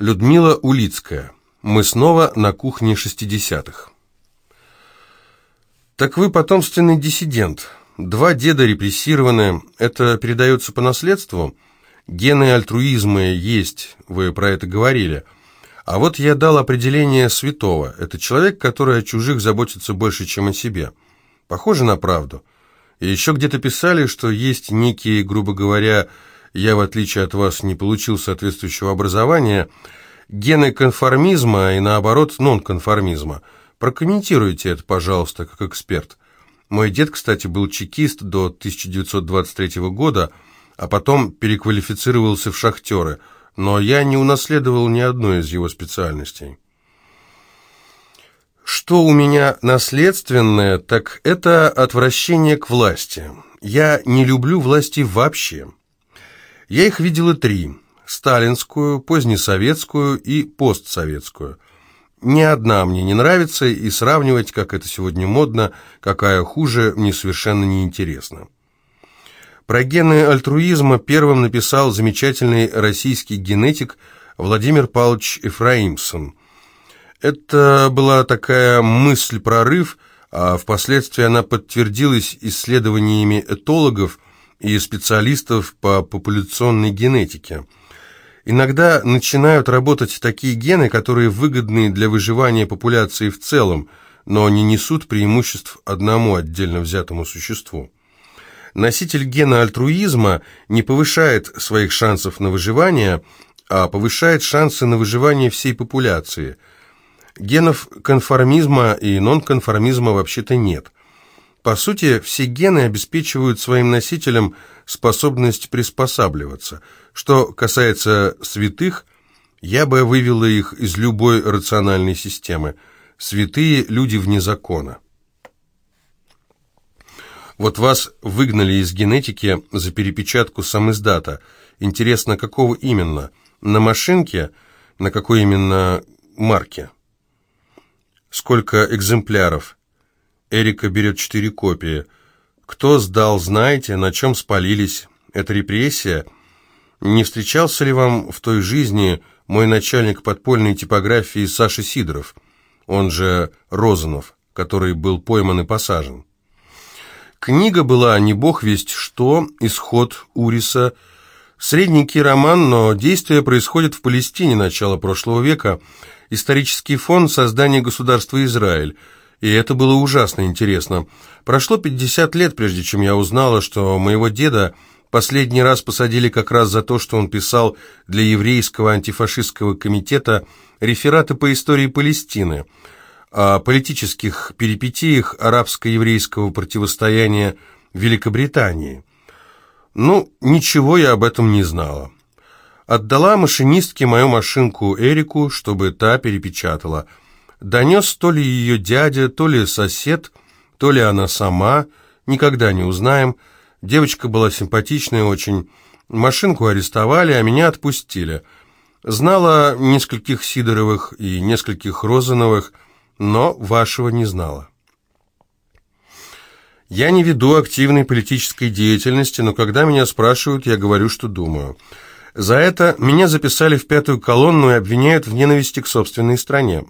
Людмила Улицкая. Мы снова на кухне 60-х. Так вы потомственный диссидент. Два деда репрессированы. Это передается по наследству? Гены альтруизма есть, вы про это говорили. А вот я дал определение святого. Это человек, который о чужих заботится больше, чем о себе. Похоже на правду. И еще где-то писали, что есть некие, грубо говоря, я, в отличие от вас, не получил соответствующего образования, гены конформизма и, наоборот, нонконформизма. Прокомментируйте это, пожалуйста, как эксперт. Мой дед, кстати, был чекист до 1923 года, а потом переквалифицировался в шахтеры, но я не унаследовал ни одной из его специальностей. Что у меня наследственное, так это отвращение к власти. Я не люблю власти вообще. Я их видела три – сталинскую, позднесоветскую и постсоветскую. Ни одна мне не нравится, и сравнивать, как это сегодня модно, какая хуже, мне совершенно неинтересно. Про гены альтруизма первым написал замечательный российский генетик Владимир Павлович Ефраимсон. Это была такая мысль-прорыв, а впоследствии она подтвердилась исследованиями этологов – и специалистов по популяционной генетике. Иногда начинают работать такие гены, которые выгодны для выживания популяции в целом, но не несут преимуществ одному отдельно взятому существу. Носитель гена альтруизма не повышает своих шансов на выживание, а повышает шансы на выживание всей популяции. Генов конформизма и нонконформизма вообще-то нет. По сути, все гены обеспечивают своим носителям способность приспосабливаться. Что касается святых, я бы вывела их из любой рациональной системы. Святые – люди вне закона. Вот вас выгнали из генетики за перепечатку самиздата. Интересно, какого именно? На машинке? На какой именно марке? Сколько экземпляров? Эрика берет четыре копии. Кто сдал, знаете, на чем спалились? Это репрессия? Не встречался ли вам в той жизни мой начальник подпольной типографии Саша Сидоров, он же Розанов, который был пойман и посажен? Книга была не бог весть что, исход Уриса, средненький роман, но действие происходит в Палестине начала прошлого века, исторический фон создания государства Израиль – и это было ужасно интересно. Прошло 50 лет, прежде чем я узнала, что моего деда последний раз посадили как раз за то, что он писал для еврейского антифашистского комитета рефераты по истории Палестины, о политических перипетиях арабско-еврейского противостояния Великобритании. Ну, ничего я об этом не знала. Отдала машинистке мою машинку Эрику, чтобы та перепечатала – Донес то ли ее дядя, то ли сосед, то ли она сама, никогда не узнаем. Девочка была симпатичная очень. Машинку арестовали, а меня отпустили. Знала нескольких Сидоровых и нескольких Розановых, но вашего не знала. Я не веду активной политической деятельности, но когда меня спрашивают, я говорю, что думаю. За это меня записали в пятую колонну и обвиняют в ненависти к собственной стране.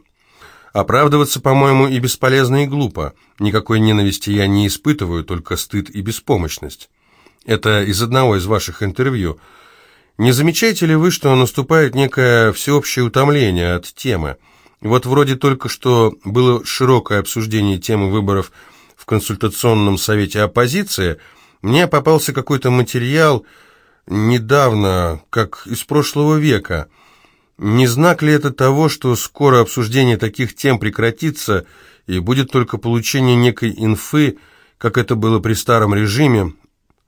Оправдываться, по-моему, и бесполезно, и глупо. Никакой ненависти я не испытываю, только стыд и беспомощность. Это из одного из ваших интервью. Не замечаете ли вы, что наступает некое всеобщее утомление от темы? Вот вроде только что было широкое обсуждение темы выборов в консультационном совете оппозиции, мне попался какой-то материал недавно, как из прошлого века – не знак ли это того, что скоро обсуждение таких тем прекратится и будет только получение некой инфы, как это было при старом режиме,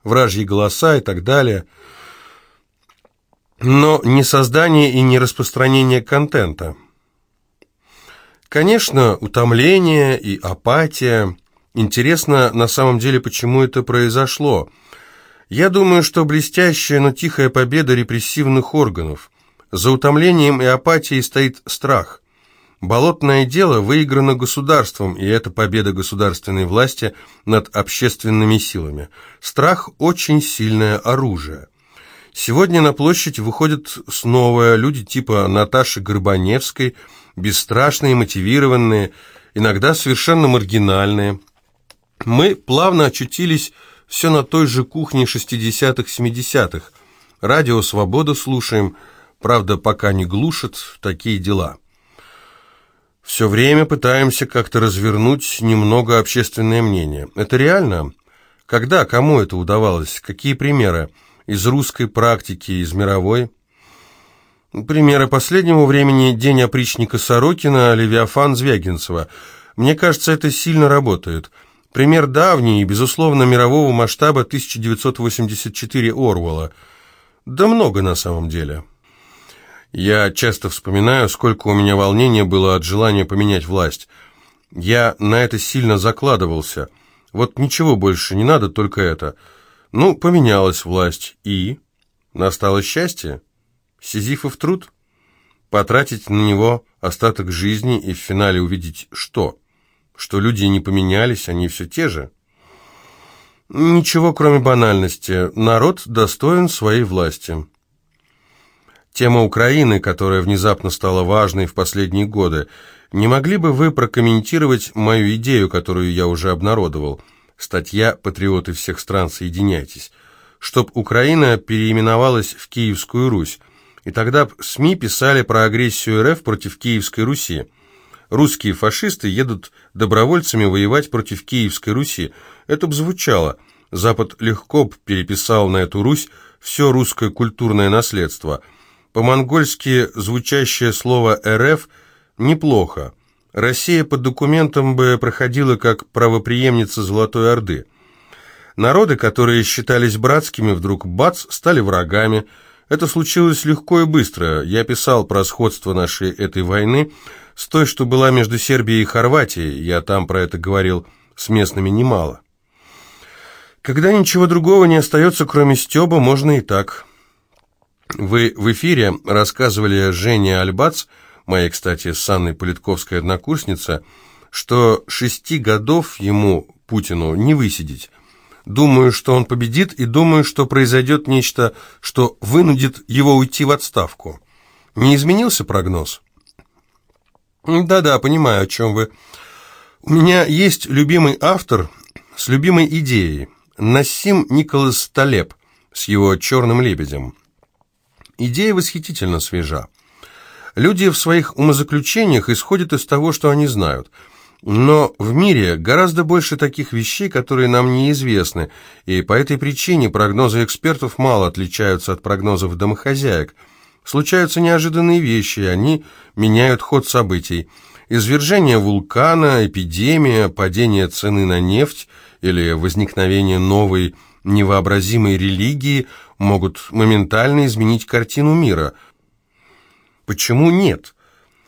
вражьи голоса и так далее, но не создание и не распространение контента? Конечно, утомление и апатия. Интересно на самом деле, почему это произошло. Я думаю, что блестящая, но тихая победа репрессивных органов – за утомлением и апатией стоит страх. Болотное дело выиграно государством, и это победа государственной власти над общественными силами. Страх – очень сильное оружие. Сегодня на площадь выходят снова люди типа Наташи Горбаневской, бесстрашные, мотивированные, иногда совершенно маргинальные. Мы плавно очутились все на той же кухне 60-х-70-х. Радио «Свобода» слушаем, правда, пока не глушат такие дела. Все время пытаемся как-то развернуть немного общественное мнение. Это реально? Когда, кому это удавалось? Какие примеры? Из русской практики, из мировой? Примеры последнего времени «День опричника Сорокина», «Левиафан» Звягинцева. Мне кажется, это сильно работает. Пример давний и, безусловно, мирового масштаба 1984 Орвелла. Да много на самом деле. Я часто вспоминаю, сколько у меня волнения было от желания поменять власть. Я на это сильно закладывался. Вот ничего больше не надо, только это. Ну, поменялась власть, и... Настало счастье? Сизифов труд? Потратить на него остаток жизни и в финале увидеть что? Что люди не поменялись, они все те же? Ничего, кроме банальности. Народ достоин своей власти. Тема Украины, которая внезапно стала важной в последние годы. Не могли бы вы прокомментировать мою идею, которую я уже обнародовал? Статья «Патриоты всех стран, соединяйтесь». Чтоб Украина переименовалась в Киевскую Русь. И тогда СМИ писали про агрессию РФ против Киевской Руси. Русские фашисты едут добровольцами воевать против Киевской Руси. Это б звучало. Запад легко переписал на эту Русь все русское культурное наследство – по-монгольски звучащее слово «РФ» неплохо. Россия по документам бы проходила как правоприемница Золотой Орды. Народы, которые считались братскими, вдруг бац, стали врагами. Это случилось легко и быстро. Я писал про сходство нашей этой войны с той, что была между Сербией и Хорватией. Я там про это говорил с местными немало. Когда ничего другого не остается, кроме стеба, можно и так. Вы в эфире рассказывали Жене Альбац, моей, кстати, с Анной Политковской однокурсница, что шести годов ему, Путину, не высидеть. Думаю, что он победит, и думаю, что произойдет нечто, что вынудит его уйти в отставку. Не изменился прогноз? Да-да, понимаю, о чем вы. У меня есть любимый автор с любимой идеей. Насим Николас Талеб с его «Черным лебедем». Идея восхитительно свежа. Люди в своих умозаключениях исходят из того, что они знают. Но в мире гораздо больше таких вещей, которые нам неизвестны, и по этой причине прогнозы экспертов мало отличаются от прогнозов домохозяек. Случаются неожиданные вещи, и они меняют ход событий. Извержение вулкана, эпидемия, падение цены на нефть или возникновение новой невообразимой религии могут моментально изменить картину мира. Почему нет?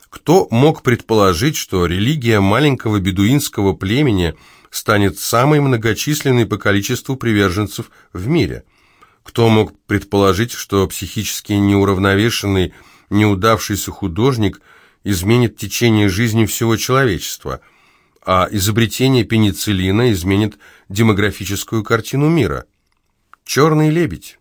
Кто мог предположить, что религия маленького бедуинского племени станет самой многочисленной по количеству приверженцев в мире? Кто мог предположить, что психически неуравновешенный, неудавшийся художник изменит течение жизни всего человечества, а изобретение пенициллина изменит демографическую картину мира? Черный лебедь.